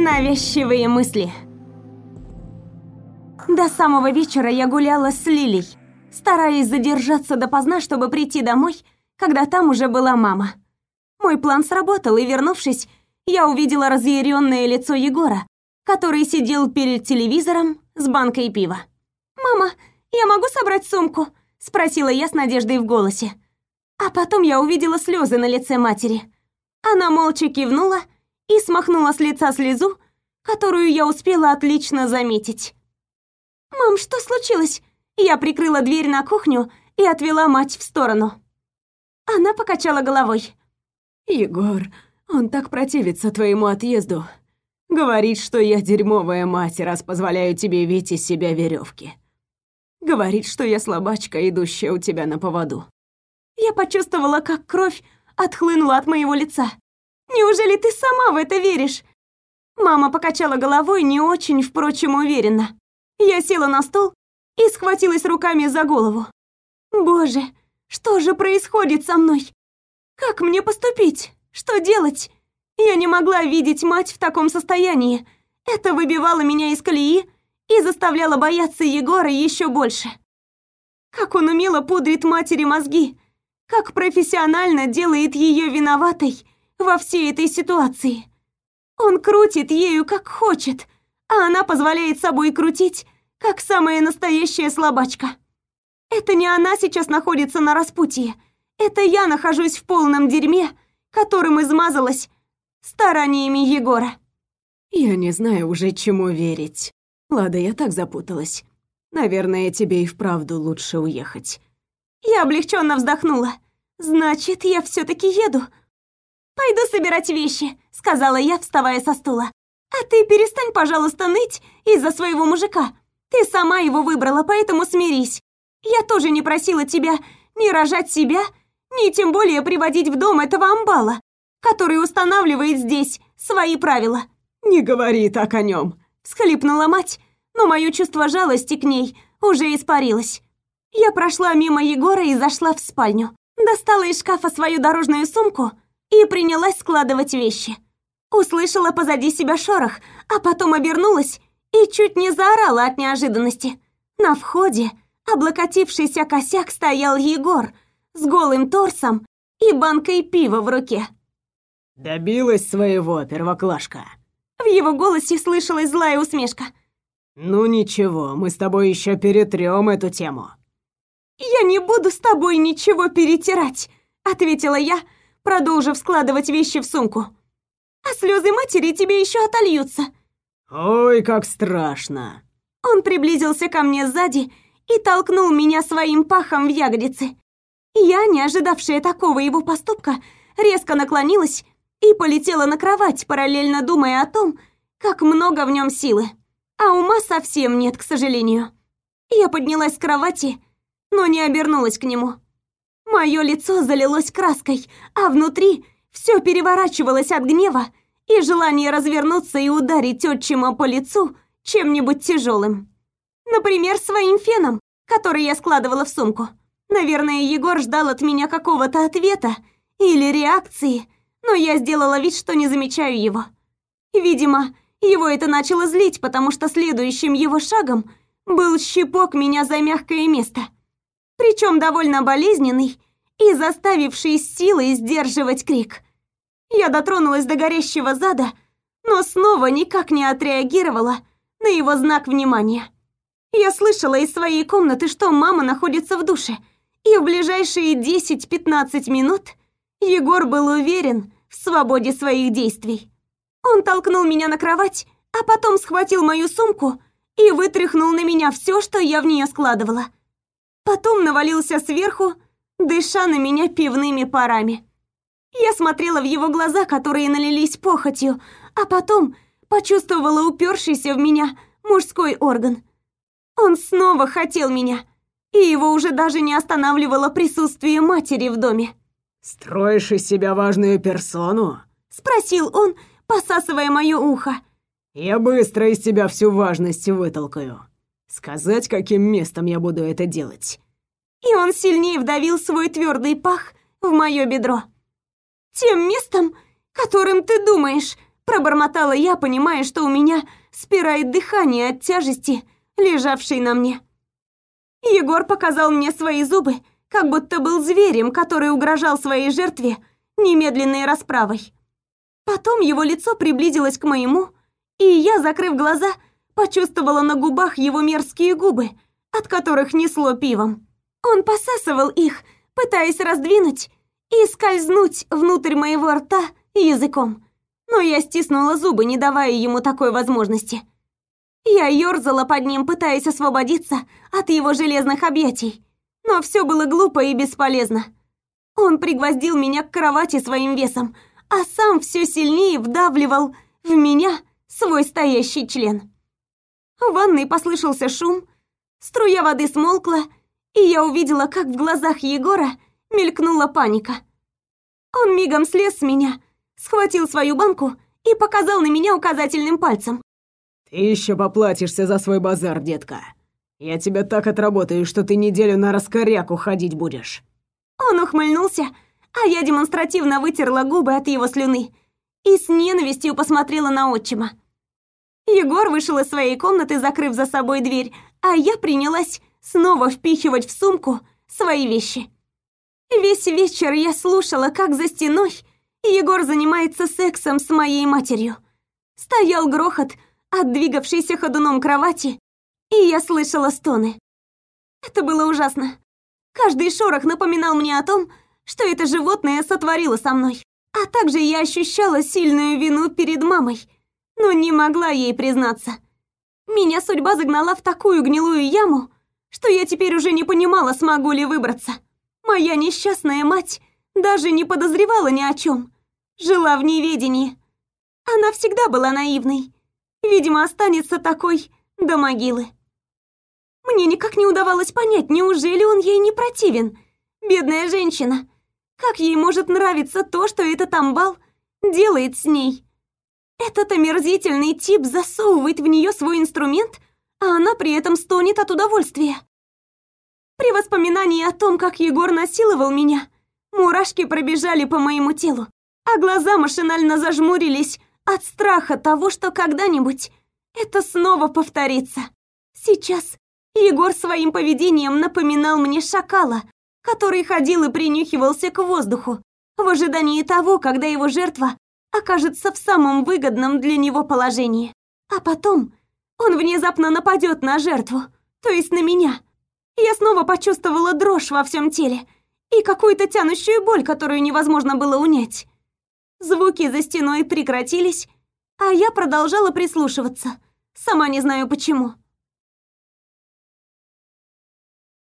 Навязчивые мысли. До самого вечера я гуляла с Лилей, стараясь задержаться допоздна, чтобы прийти домой, когда там уже была мама. Мой план сработал, и вернувшись, я увидела разъяренное лицо Егора, который сидел перед телевизором с банкой пива. «Мама, я могу собрать сумку?» – спросила я с надеждой в голосе. А потом я увидела слезы на лице матери. Она молча кивнула и смахнула с лица слезу, которую я успела отлично заметить. «Мам, что случилось?» Я прикрыла дверь на кухню и отвела мать в сторону. Она покачала головой. «Егор, он так противится твоему отъезду. Говорит, что я дерьмовая мать, раз позволяю тебе видеть из себя веревки. Говорит, что я слабачка, идущая у тебя на поводу. Я почувствовала, как кровь отхлынула от моего лица. Неужели ты сама в это веришь? Мама покачала головой не очень, впрочем, уверенно. Я села на стол и схватилась руками за голову. Боже, что же происходит со мной? Как мне поступить? Что делать? Я не могла видеть мать в таком состоянии. Это выбивало меня из колеи и заставляло бояться Егора еще больше. Как он умело пудрит матери мозги, как профессионально делает ее виноватой во всей этой ситуации. Он крутит ею как хочет, а она позволяет собой крутить, как самая настоящая слабачка. Это не она сейчас находится на распутье, это я нахожусь в полном дерьме, которым измазалась стараниями Егора. Я не знаю уже, чему верить. Лада, я так запуталась. Наверное, тебе и вправду лучше уехать. Я облегченно вздохнула. Значит, я все таки еду. Пойду собирать вещи, сказала я, вставая со стула. А ты перестань, пожалуйста, ныть из-за своего мужика. Ты сама его выбрала, поэтому смирись. Я тоже не просила тебя ни рожать себя, ни тем более приводить в дом этого амбала, который устанавливает здесь свои правила. Не говори так о нем, всхлипнула мать, но мое чувство жалости к ней уже испарилось. Я прошла мимо Егора и зашла в спальню. Достала из шкафа свою дорожную сумку и принялась складывать вещи. Услышала позади себя шорох, а потом обернулась и чуть не заорала от неожиданности. На входе, облокотившийся косяк, стоял Егор с голым торсом и банкой пива в руке. «Добилась своего, первоклашка!» В его голосе слышалась злая усмешка. «Ну ничего, мы с тобой еще перетрем эту тему». «Я не буду с тобой ничего перетирать», — ответила я, продолжив складывать вещи в сумку. «А слезы матери тебе еще отольются». «Ой, как страшно!» Он приблизился ко мне сзади и толкнул меня своим пахом в ягодицы. Я, не ожидавшая такого его поступка, резко наклонилась и полетела на кровать, параллельно думая о том, как много в нем силы. А ума совсем нет, к сожалению. Я поднялась с кровати, но не обернулась к нему. Мое лицо залилось краской, а внутри все переворачивалось от гнева и желания развернуться и ударить отчима по лицу чем-нибудь тяжелым. Например, своим феном, который я складывала в сумку. Наверное, Егор ждал от меня какого-то ответа или реакции, но я сделала вид, что не замечаю его. Видимо, его это начало злить, потому что следующим его шагом был щипок меня за мягкое место. Причем довольно болезненный и заставивший силой сдерживать крик. Я дотронулась до горящего зада, но снова никак не отреагировала на его знак внимания. Я слышала из своей комнаты, что мама находится в душе, и в ближайшие 10-15 минут Егор был уверен в свободе своих действий. Он толкнул меня на кровать, а потом схватил мою сумку и вытряхнул на меня все, что я в нее складывала. Потом навалился сверху, дыша на меня пивными парами. Я смотрела в его глаза, которые налились похотью, а потом почувствовала упершийся в меня мужской орган. Он снова хотел меня, и его уже даже не останавливало присутствие матери в доме. «Строишь из себя важную персону?» — спросил он, посасывая моё ухо. «Я быстро из тебя всю важность вытолкаю. Сказать, каким местом я буду это делать?» И он сильнее вдавил свой твердый пах в моё бедро. «Тем местом, которым ты думаешь», Пробормотала я, понимая, что у меня спирает дыхание от тяжести, лежавшей на мне. Егор показал мне свои зубы, как будто был зверем, который угрожал своей жертве немедленной расправой. Потом его лицо приблизилось к моему, и я, закрыв глаза, почувствовала на губах его мерзкие губы, от которых несло пивом. Он посасывал их, пытаясь раздвинуть и скользнуть внутрь моего рта языком. Но я стиснула зубы, не давая ему такой возможности. Я ёрзала под ним, пытаясь освободиться от его железных объятий. Но все было глупо и бесполезно. Он пригвоздил меня к кровати своим весом, а сам все сильнее вдавливал в меня свой стоящий член. В ванной послышался шум, струя воды смолкла, и я увидела, как в глазах Егора мелькнула паника. Он мигом слез с меня, схватил свою банку и показал на меня указательным пальцем. «Ты еще поплатишься за свой базар, детка. Я тебя так отработаю, что ты неделю на раскоряку ходить будешь». Он ухмыльнулся, а я демонстративно вытерла губы от его слюны и с ненавистью посмотрела на отчима. Егор вышел из своей комнаты, закрыв за собой дверь, а я принялась снова впихивать в сумку свои вещи. Весь вечер я слушала, как за стеной Егор занимается сексом с моей матерью. Стоял грохот от двигавшейся ходуном кровати, и я слышала стоны. Это было ужасно. Каждый шорох напоминал мне о том, что это животное сотворило со мной. А также я ощущала сильную вину перед мамой, но не могла ей признаться. Меня судьба загнала в такую гнилую яму, что я теперь уже не понимала, смогу ли выбраться. Моя несчастная мать даже не подозревала ни о чем. Жила в неведении. Она всегда была наивной. Видимо, останется такой до могилы. Мне никак не удавалось понять, неужели он ей не противен. Бедная женщина. Как ей может нравиться то, что этот амбал делает с ней? Этот омерзительный тип засовывает в нее свой инструмент, а она при этом стонет от удовольствия. При воспоминании о том, как Егор насиловал меня, мурашки пробежали по моему телу, а глаза машинально зажмурились от страха того, что когда-нибудь это снова повторится. Сейчас Егор своим поведением напоминал мне шакала, который ходил и принюхивался к воздуху, в ожидании того, когда его жертва окажется в самом выгодном для него положении. А потом он внезапно нападет на жертву, то есть на меня. Я снова почувствовала дрожь во всем теле и какую-то тянущую боль, которую невозможно было унять. Звуки за стеной прекратились, а я продолжала прислушиваться, сама не знаю почему.